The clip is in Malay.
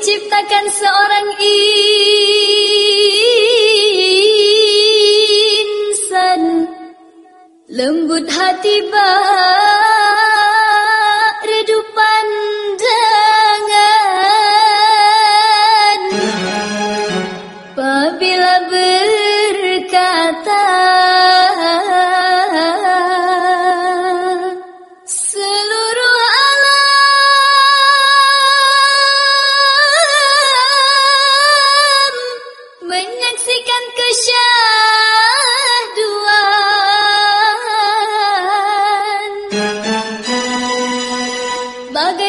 diciptakan seorang insan. Lembut hati bak